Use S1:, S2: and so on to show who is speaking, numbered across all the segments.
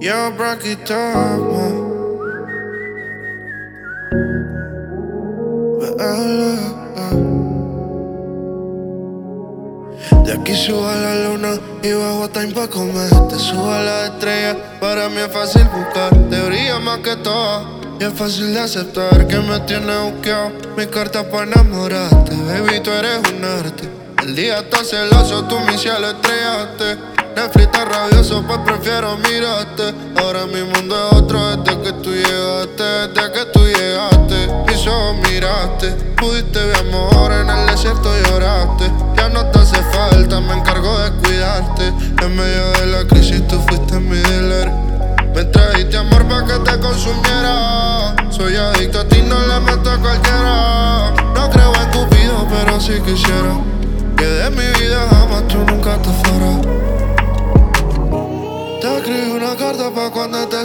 S1: Break it up, man. De aquí subo a la luna y bajo time pa' comer. Te subo a la estrella, para mí es fácil buscar. Te brilla más que todo. Y es fácil de aceptar que me tienes buscado. Mi carta para enamorarte, baby, tú eres un arte. El día está celoso, tú mi cielo estrellaste. Netflix está rabioso, pues prefiero mirarte. Ahora mi mundo es otro desde que tú llegaste, desde que tú llegaste. Mis ojos miraste, pudiste ver amor en el desierto lloraste.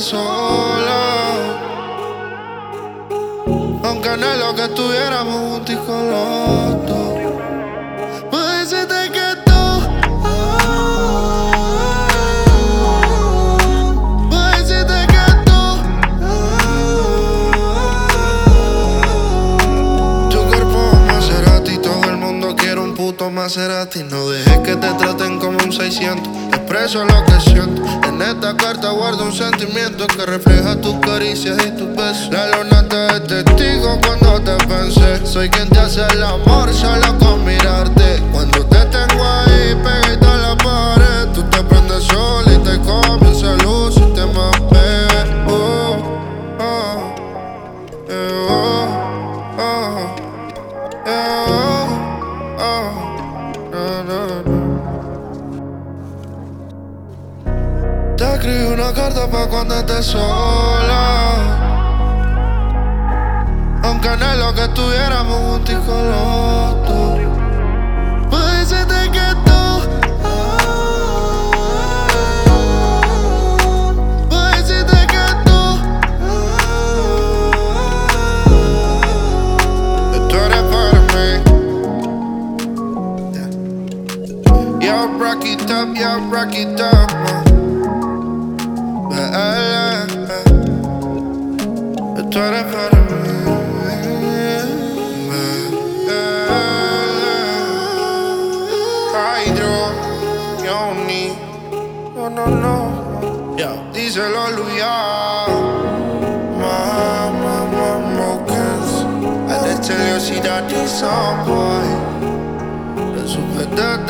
S1: Sola. Aunque anhelo que estuviéramos juntos con los dos. Puedo decirte que tú. Puedo decirte que tú. Tu cuerpo es un Maserati, todo el mundo quiere un puto Maserati. No dejes que te traten como un 600. Expreso lo que siento. En esta carta guardo un sentimiento que refleja tus caricias y tus besos. La luna te es testigo cuando te pensé. Soy quien te hace el amor solo con mirarte. Cuando te tengo ahí pegadito a la pared, tú te prendes sola y te comienza a luz y te bebé. Oh, oh, eh, oh, oh, eh, oh, oh, no, no, no. Te escribí una carta pa' cuando estés sola. Aunque anhelo que estuviéramos juntos con los dos. Tú. Puedo decirte que. Yeah. Rock it up, yo, rock it up, through. Don't need, no, no, no. Yeah. These are all we are. My, my, my, mocas. Alle te le ho si dati, so boy. La super da